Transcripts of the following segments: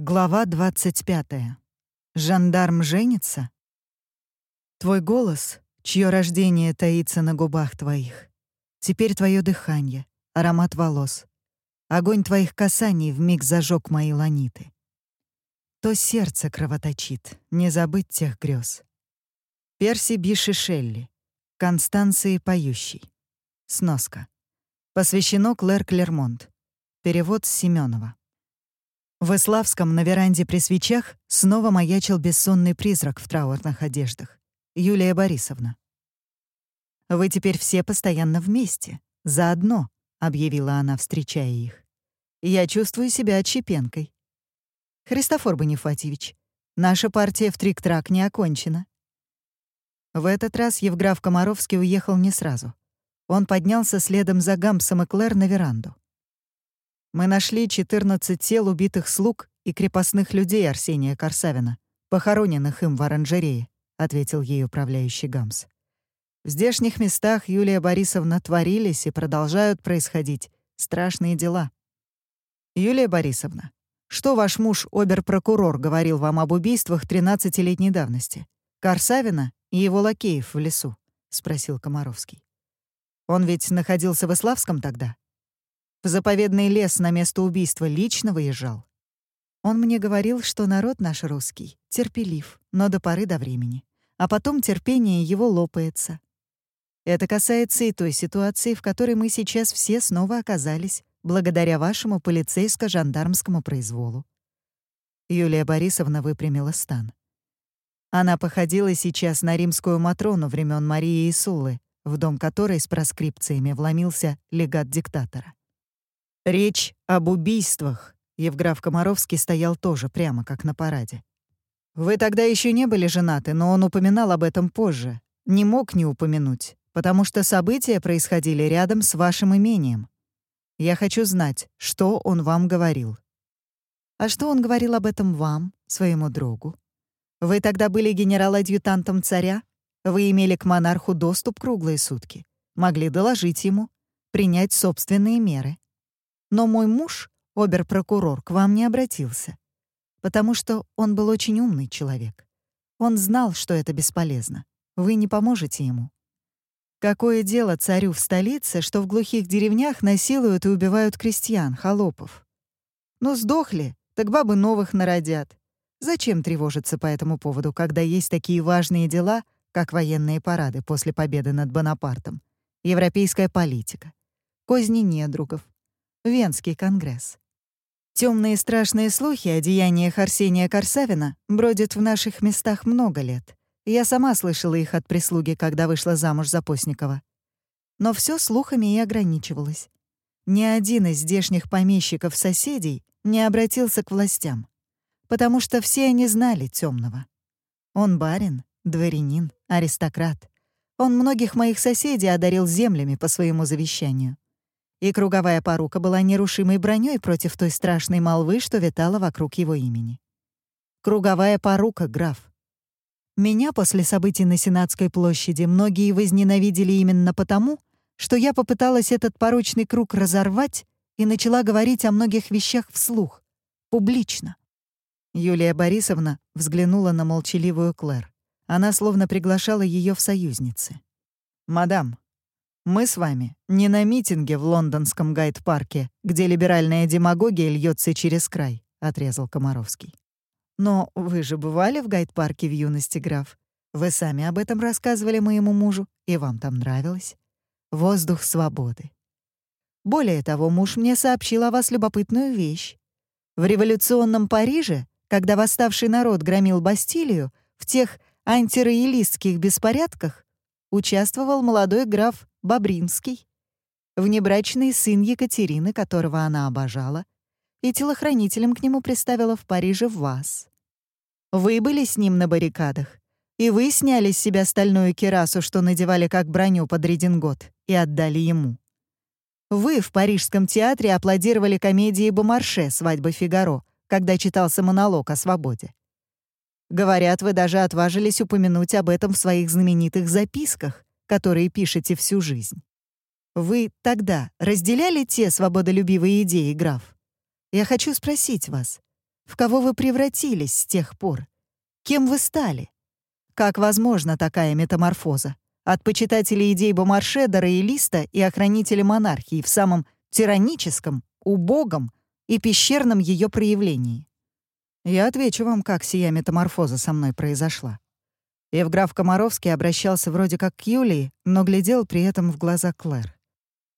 Глава 25. Жандарм женится? Твой голос, чье рождение таится на губах твоих. Теперь твое дыхание, аромат волос. Огонь твоих касаний вмиг зажег мои ланиты. То сердце кровоточит, не забыть тех грез. Перси Биши Шелли. Констанции поющий. Сноска. Посвящено Клэр Клермонт. Перевод Семенова. В Иславском на веранде при свечах снова маячил бессонный призрак в траурных одеждах. Юлия Борисовна. «Вы теперь все постоянно вместе, заодно», — объявила она, встречая их. «Я чувствую себя отщепенкой. Христофор Бонифатьевич, наша партия в трик-трак не окончена». В этот раз Евграф Комаровский уехал не сразу. Он поднялся следом за Гампсом и Клэр на веранду. Мы нашли 14 тел убитых слуг и крепостных людей Арсения Корсавина, похороненных им в оранжерее, ответил ей управляющий Гамс. В здешних местах, Юлия Борисовна, творились и продолжают происходить страшные дела. Юлия Борисовна, что ваш муж, обер-прокурор, говорил вам об убийствах 13-летней давности? Корсавина и его лакеев в лесу? — спросил Комаровский. Он ведь находился в Иславском тогда? В заповедный лес на место убийства лично выезжал. Он мне говорил, что народ наш русский терпелив, но до поры до времени. А потом терпение его лопается. Это касается и той ситуации, в которой мы сейчас все снова оказались, благодаря вашему полицейско-жандармскому произволу. Юлия Борисовна выпрямила стан. Она походила сейчас на римскую Матрону времен Марии и Сулы, в дом которой с проскрипциями вломился легат диктатора. Речь об убийствах. Евграф Комаровский стоял тоже прямо как на параде. Вы тогда еще не были женаты, но он упоминал об этом позже. Не мог не упомянуть, потому что события происходили рядом с вашим имением. Я хочу знать, что он вам говорил. А что он говорил об этом вам, своему другу? Вы тогда были генерал-адъютантом царя? Вы имели к монарху доступ круглые сутки, могли доложить ему, принять собственные меры. Но мой муж, обер-прокурор, к вам не обратился, потому что он был очень умный человек. Он знал, что это бесполезно. Вы не поможете ему. Какое дело царю в столице, что в глухих деревнях насилуют и убивают крестьян, холопов? Ну, сдохли, так бабы новых народят. Зачем тревожиться по этому поводу, когда есть такие важные дела, как военные парады после победы над Бонапартом, европейская политика, козни недругов, Венский конгресс. Темные страшные слухи о деяниях Арсения Корсавина бродят в наших местах много лет. Я сама слышала их от прислуги, когда вышла замуж за Постникова. Но все слухами и ограничивалось. Ни один из здешних помещиков-соседей не обратился к властям, потому что все они знали темного. Он барин, дворянин, аристократ. Он многих моих соседей одарил землями по своему завещанию и круговая порука была нерушимой броней против той страшной молвы, что витала вокруг его имени. Круговая порука, граф. Меня после событий на Сенатской площади многие возненавидели именно потому, что я попыталась этот порочный круг разорвать и начала говорить о многих вещах вслух, публично. Юлия Борисовна взглянула на молчаливую Клэр. Она словно приглашала ее в союзницы. «Мадам, мы с вами не на митинге в лондонском гайд-парке, где либеральная демагогия льется через край», — отрезал Комаровский. «Но вы же бывали в гайд-парке в юности, граф. Вы сами об этом рассказывали моему мужу, и вам там нравилось. Воздух свободы. Более того, муж мне сообщил о вас любопытную вещь. В революционном Париже, когда восставший народ громил Бастилию, в тех антироялистских беспорядках участвовал молодой граф Бобринский, внебрачный сын Екатерины, которого она обожала, и телохранителем к нему приставила в Париже вас. Вы были с ним на баррикадах, и вы сняли с себя стальную кирасу, что надевали как броню под редингот, и отдали ему. Вы в Парижском театре аплодировали комедии Бомарше «Свадьба Фигаро», когда читался монолог о свободе. Говорят, вы даже отважились упомянуть об этом в своих знаменитых записках, которые пишете всю жизнь. Вы тогда разделяли те свободолюбивые идеи, граф? Я хочу спросить вас, В кого вы превратились с тех пор? Кем вы стали? Как возможна такая метаморфоза? От почитателей идей Бомаршедера и Листа и охранителя монархии в самом тираническом, убогом и пещерном ее проявлении. Я отвечу вам, как сия метаморфоза со мной произошла. Евграф Комаровский обращался вроде как к Юлии, но глядел при этом в глаза Клэр.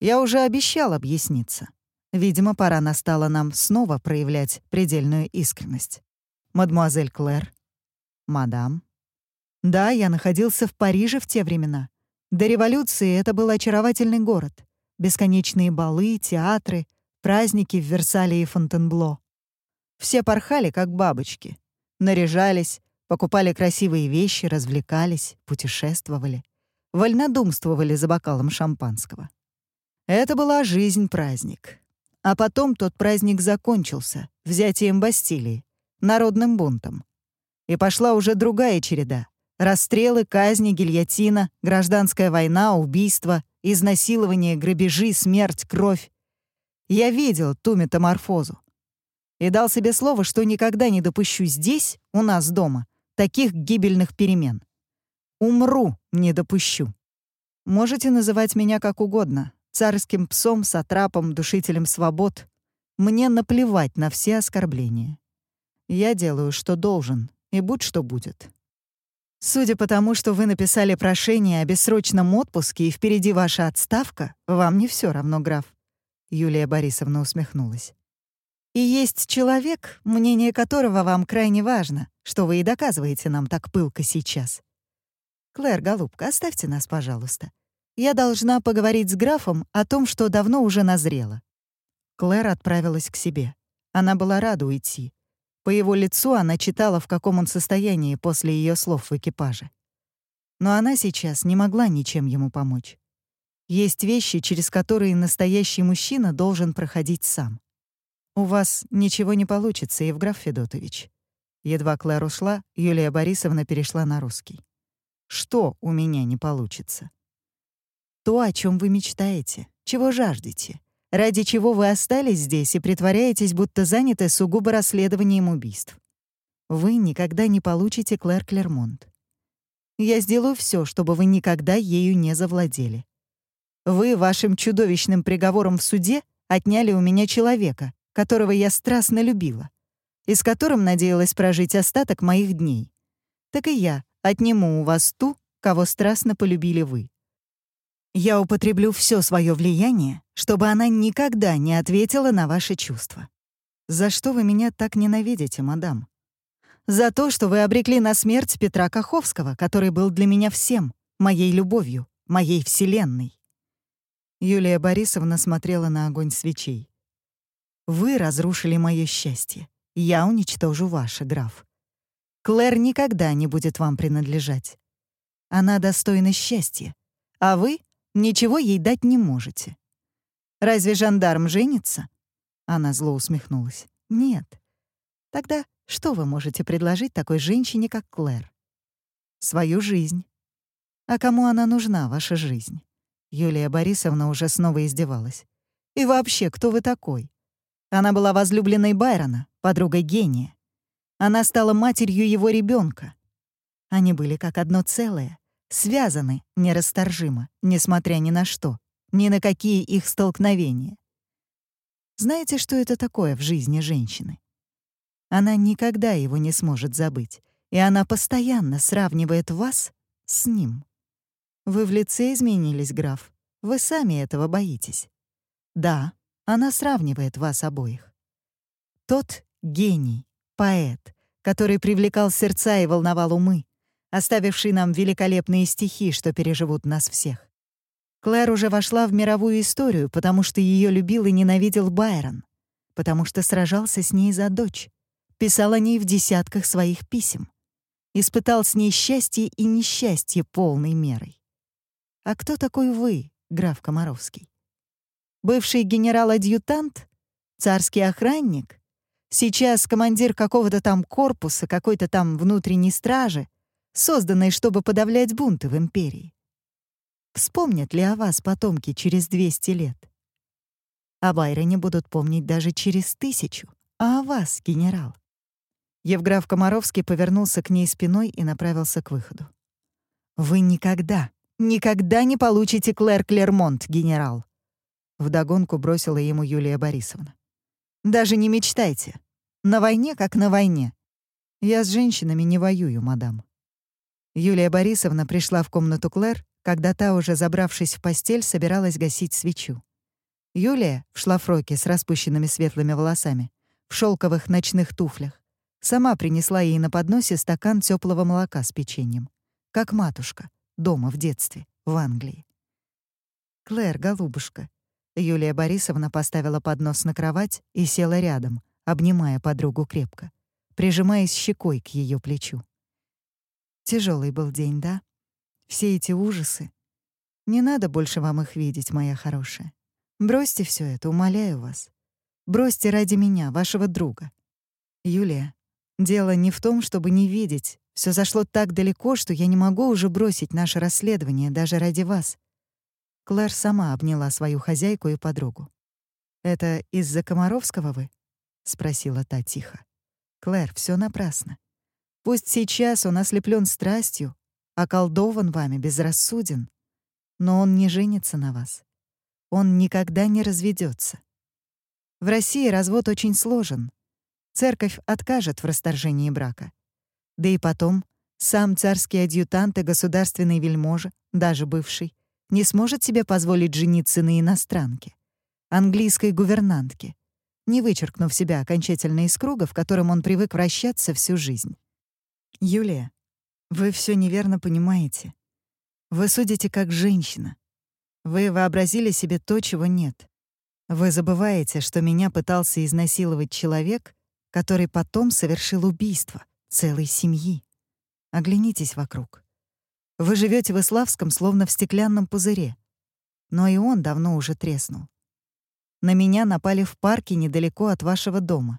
Я уже обещал объясниться. Видимо, пора настала нам снова проявлять предельную искренность. Мадмуазель Клэр. Мадам. Да, я находился в Париже в те времена. До революции это был очаровательный город. Бесконечные балы, театры, праздники в Версале и Фонтенбло. Все порхали, как бабочки. Наряжались, покупали красивые вещи, развлекались, путешествовали. Вольнодумствовали за бокалом шампанского. Это была жизнь-праздник. А потом тот праздник закончился взятием Бастилии, народным бунтом. И пошла уже другая череда. Расстрелы, казни, гильотина, гражданская война, убийства, изнасилование, грабежи, смерть, кровь. Я видел ту метаморфозу. И дал себе слово, что никогда не допущу здесь, у нас дома, таких гибельных перемен. Умру, не допущу. Можете называть меня как угодно, царским псом, сатрапом, душителем свобод. Мне наплевать на все оскорбления. Я делаю, что должен, и будь что будет. Судя по тому, что вы написали прошение о бессрочном отпуске и впереди ваша отставка, вам не все равно, граф. Юлия Борисовна усмехнулась. И есть человек, мнение которого вам крайне важно, что вы и доказываете нам так пылко сейчас. Клэр, голубка, оставьте нас, пожалуйста. Я должна поговорить с графом о том, что давно уже назрело». Клэр отправилась к себе. Она была рада уйти. По его лицу она читала, в каком он состоянии после ее слов в экипаже. Но она сейчас не могла ничем ему помочь. Есть вещи, через которые настоящий мужчина должен проходить сам. «У вас ничего не получится, Евграф Федотович». Едва Клэр ушла, Юлия Борисовна перешла на русский. «Что у меня не получится?» то, о чем вы мечтаете, чего жаждете, ради чего вы остались здесь и притворяетесь, будто заняты сугубо расследованием убийств. Вы никогда не получите Клэр Клермонт. Я сделаю все, чтобы вы никогда ею не завладели. Вы вашим чудовищным приговором в суде отняли у меня человека, которого я страстно любила, и с которым надеялась прожить остаток моих дней. Так и я отниму у вас ту, кого страстно полюбили вы. Я употреблю все свое влияние, чтобы она никогда не ответила на ваши чувства. За что вы меня так ненавидите, мадам? За то, что вы обрекли на смерть Петра Каховского, который был для меня всем, моей любовью, моей вселенной. Юлия Борисовна смотрела на огонь свечей. Вы разрушили мое счастье. Я уничтожу ваше, граф. Клэр никогда не будет вам принадлежать. Она достойна счастья, а вы Ничего ей дать не можете. Разве жандарм женится? Она зло усмехнулась. Нет. Тогда что вы можете предложить такой женщине, как Клэр? Свою жизнь. А кому она нужна, ваша жизнь? Юлия Борисовна уже снова издевалась. И вообще, кто вы такой? Она была возлюбленной Байрона, подругой гения. Она стала матерью его ребенка. Они были как одно целое связаны нерасторжимо, несмотря ни на что, ни на какие их столкновения. Знаете, что это такое в жизни женщины? Она никогда его не сможет забыть, и она постоянно сравнивает вас с ним. Вы в лице изменились, граф. Вы сами этого боитесь. Да, она сравнивает вас обоих. Тот — гений, поэт, который привлекал сердца и волновал умы, оставивший нам великолепные стихи, что переживут нас всех. Клэр уже вошла в мировую историю, потому что ее любил и ненавидел Байрон, потому что сражался с ней за дочь, писал о ней в десятках своих писем, испытал с ней счастье и несчастье полной мерой. А кто такой вы, граф Комаровский? Бывший генерал-адъютант? Царский охранник? Сейчас командир какого-то там корпуса, какой-то там внутренней стражи, созданной, чтобы подавлять бунты в империи. Вспомнят ли о вас потомки через 200 лет? О Байроне будут помнить даже через тысячу, а о вас, генерал, Евграф Комаровский повернулся к ней спиной и направился к выходу. «Вы никогда, никогда не получите Клэр Клермонт, генерал!» Вдогонку бросила ему Юлия Борисовна. «Даже не мечтайте. На войне, как на войне. Я с женщинами не воюю, мадам». Юлия Борисовна пришла в комнату Клэр, когда та, уже забравшись в постель, собиралась гасить свечу. Юлия в шлафроке с распущенными светлыми волосами, в шелковых ночных туфлях, сама принесла ей на подносе стакан теплого молока с печеньем, как матушка, дома в детстве, в Англии. «Клэр, голубушка». Юлия Борисовна поставила поднос на кровать и села рядом, обнимая подругу крепко, прижимаясь щекой к ее плечу. Тяжелый был день, да? Все эти ужасы. Не надо больше вам их видеть, моя хорошая. Бросьте все это, умоляю вас. Бросьте ради меня, вашего друга. Юлия, дело не в том, чтобы не видеть. Все зашло так далеко, что я не могу уже бросить наше расследование даже ради вас. Клэр сама обняла свою хозяйку и подругу. «Это из-за Комаровского вы?» — спросила та тихо. «Клэр, все напрасно. Пусть сейчас он ослеплен страстью, околдован вами, безрассуден, но он не женится на вас. Он никогда не разведется. В России развод очень сложен. Церковь откажет в расторжении брака. Да и потом, сам царский адъютант и государственный вельможа, даже бывший, не сможет себе позволить жениться на иностранке, английской гувернантке, не вычеркнув себя окончательно из круга, в котором он привык вращаться всю жизнь. Юлия, вы все неверно понимаете. Вы судите как женщина. Вы вообразили себе то, чего нет. Вы забываете, что меня пытался изнасиловать человек, который потом совершил убийство целой семьи. Оглянитесь вокруг. Вы живете в Иславском словно в стеклянном пузыре. Но и он давно уже треснул. На меня напали в парке недалеко от вашего дома.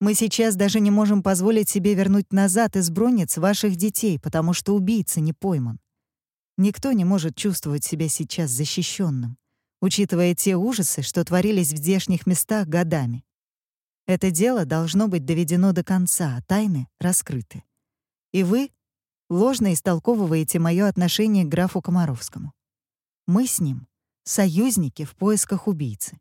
Мы сейчас даже не можем позволить себе вернуть назад из бронниц ваших детей, потому что убийца не пойман. Никто не может чувствовать себя сейчас защищенным, учитывая те ужасы, что творились в здешних местах годами. Это дело должно быть доведено до конца, а тайны раскрыты. И вы ложно истолковываете мое отношение к графу Комаровскому. Мы с ним — союзники в поисках убийцы.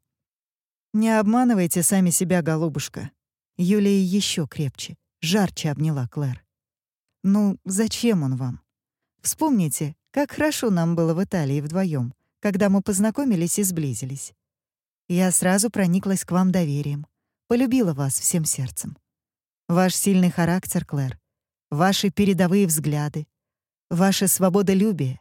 Не обманывайте сами себя, голубушка. Юлия еще крепче, жарче обняла Клэр. «Ну, зачем он вам? Вспомните, как хорошо нам было в Италии вдвоем, когда мы познакомились и сблизились. Я сразу прониклась к вам доверием, полюбила вас всем сердцем. Ваш сильный характер, Клэр, ваши передовые взгляды, ваше свободолюбие,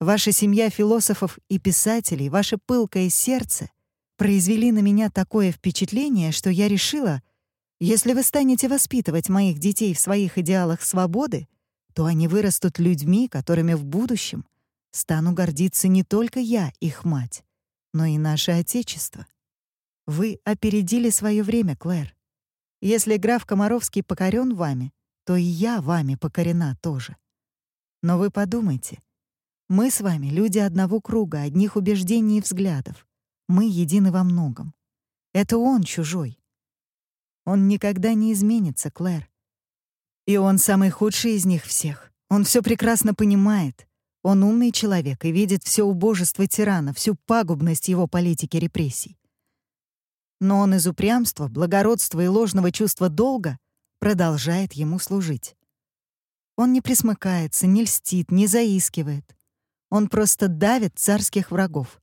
ваша семья философов и писателей, ваше пылкое сердце произвели на меня такое впечатление, что я решила — если вы станете воспитывать моих детей в своих идеалах свободы, то они вырастут людьми, которыми в будущем стану гордиться не только я, их мать, но и наше Отечество. Вы опередили свое время, Клэр. Если граф Комаровский покорен вами, то и я вами покорена тоже. Но вы подумайте. Мы с вами люди одного круга, одних убеждений и взглядов. Мы едины во многом. Это он чужой, он никогда не изменится, Клэр. И он самый худший из них всех. Он все прекрасно понимает. Он умный человек и видит все убожество тирана, всю пагубность его политики репрессий. Но он из упрямства, благородства и ложного чувства долга продолжает ему служить. Он не присмыкается, не льстит, не заискивает. Он просто давит царских врагов.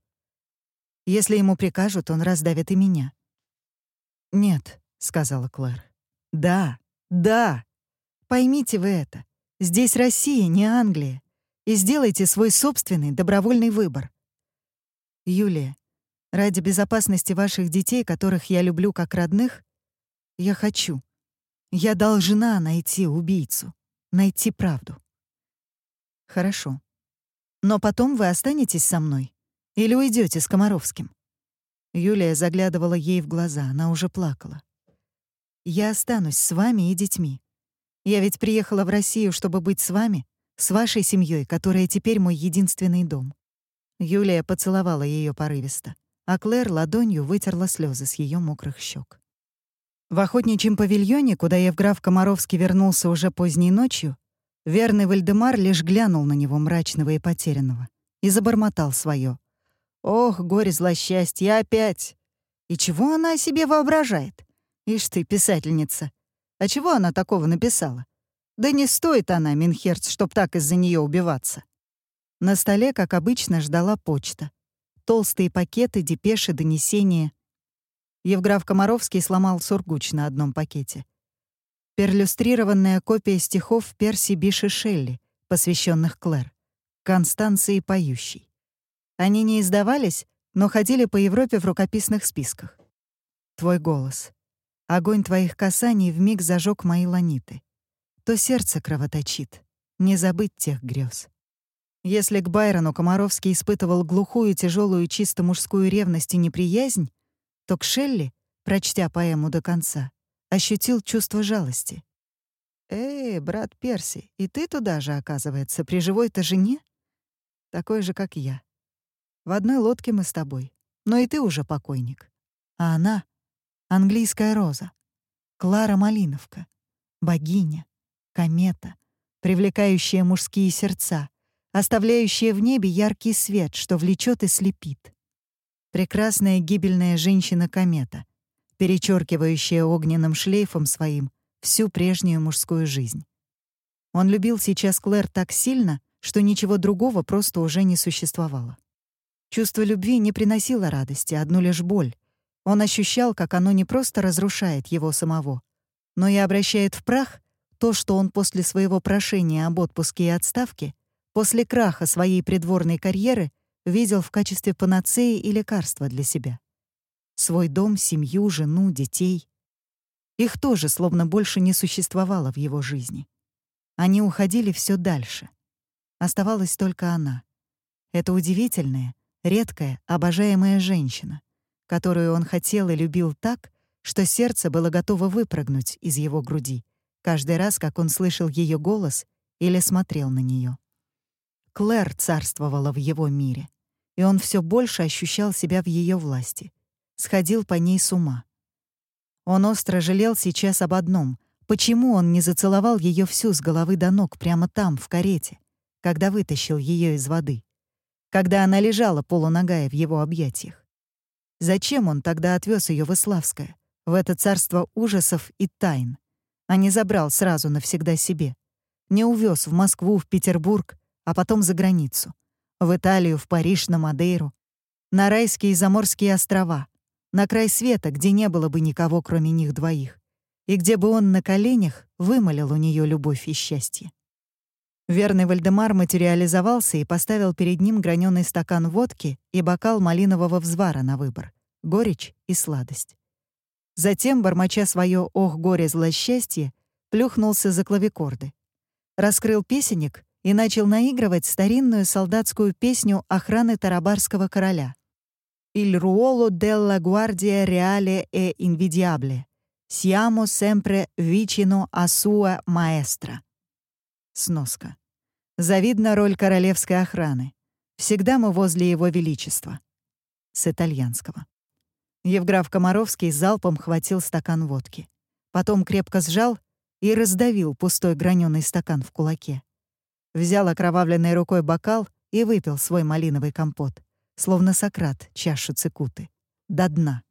Если ему прикажут, он раздавит и меня. Нет, сказала Клэр. Да, да. Поймите вы это. Здесь Россия, не Англия. И сделайте свой собственный добровольный выбор. Юлия, ради безопасности ваших детей, которых я люблю как родных, я хочу. Я должна найти убийцу, найти правду. Хорошо. Но потом вы останетесь со мной или уйдете с Комаровским? Юлия заглядывала ей в глаза, она уже плакала. Я останусь с вами и детьми. Я ведь приехала в Россию, чтобы быть с вами, с вашей семьей, которая теперь мой единственный дом». Юлия поцеловала ее порывисто, а Клэр ладонью вытерла слезы с ее мокрых щек. В охотничьем павильоне, куда Евграф Комаровский вернулся уже поздней ночью, верный Вальдемар лишь глянул на него мрачного и потерянного и забормотал свое. «Ох, горе злосчастье, опять!» И чего она о себе воображает? Ишь ты, писательница. А чего она такого написала? Да не стоит она, Минхерц, чтоб так из-за нее убиваться. На столе, как обычно, ждала почта. Толстые пакеты, депеши, донесения. Евграф Комаровский сломал сургуч на одном пакете. Перлюстрированная копия стихов Перси Биши Шелли, посвященных Клэр, Констанции Поющей. Они не издавались, но ходили по Европе в рукописных списках. Твой голос. Огонь твоих касаний вмиг зажег мои ланиты. То сердце кровоточит. Не забыть тех грез. Если к Байрону Комаровский испытывал глухую, тяжелую, чисто мужскую ревность и неприязнь, то к прочтя поэму до конца, ощутил чувство жалости. «Эй, брат Перси, и ты туда же, оказывается, при живой-то жене? Такой же, как я. В одной лодке мы с тобой, но и ты уже покойник. А она — английская роза, Клара Малиновка, богиня, комета, привлекающая мужские сердца, оставляющая в небе яркий свет, что влечет и слепит. Прекрасная гибельная женщина-комета, перечеркивающая огненным шлейфом своим всю прежнюю мужскую жизнь. Он любил сейчас Клэр так сильно, что ничего другого просто уже не существовало. Чувство любви не приносило радости, одну лишь боль. Он ощущал, как оно не просто разрушает его самого, но и обращает в прах то, что он после своего прошения об отпуске и отставке, после краха своей придворной карьеры, видел в качестве панацеи и лекарства для себя. Свой дом, семью, жену, детей. Их тоже словно больше не существовало в его жизни. Они уходили все дальше. Оставалась только она. Это удивительное, редкая, обожаемая женщина, которую он хотел и любил так, что сердце было готово выпрыгнуть из его груди каждый раз, как он слышал ее голос или смотрел на нее. Клэр царствовала в его мире, и он все больше ощущал себя в ее власти, сходил по ней с ума. Он остро жалел сейчас об одном — почему он не зацеловал ее всю с головы до ног прямо там, в карете, когда вытащил ее из воды когда она лежала полуногая в его объятиях. Зачем он тогда отвез ее в Иславское, в это царство ужасов и тайн, а не забрал сразу навсегда себе? Не увез в Москву, в Петербург, а потом за границу, в Италию, в Париж, на Мадейру, на райские и заморские острова, на край света, где не было бы никого, кроме них двоих, и где бы он на коленях вымолил у нее любовь и счастье. Верный Вальдемар материализовался и поставил перед ним граненый стакан водки и бокал малинового взвара на выбор — горечь и сладость. Затем, бормоча свое «Ох, горе, злосчастье», плюхнулся за клавикорды. Раскрыл песенник и начал наигрывать старинную солдатскую песню охраны Тарабарского короля. «Il ruolo della guardia reale è invidiabile. Siamo sempre vicino a sua maestra». Сноска. Завидна роль королевской охраны. Всегда мы возле его величества. С итальянского. Евграф Комаровский залпом хватил стакан водки. Потом крепко сжал и раздавил пустой граненый стакан в кулаке. Взял окровавленной рукой бокал и выпил свой малиновый компот, словно Сократ чашу цикуты, до дна.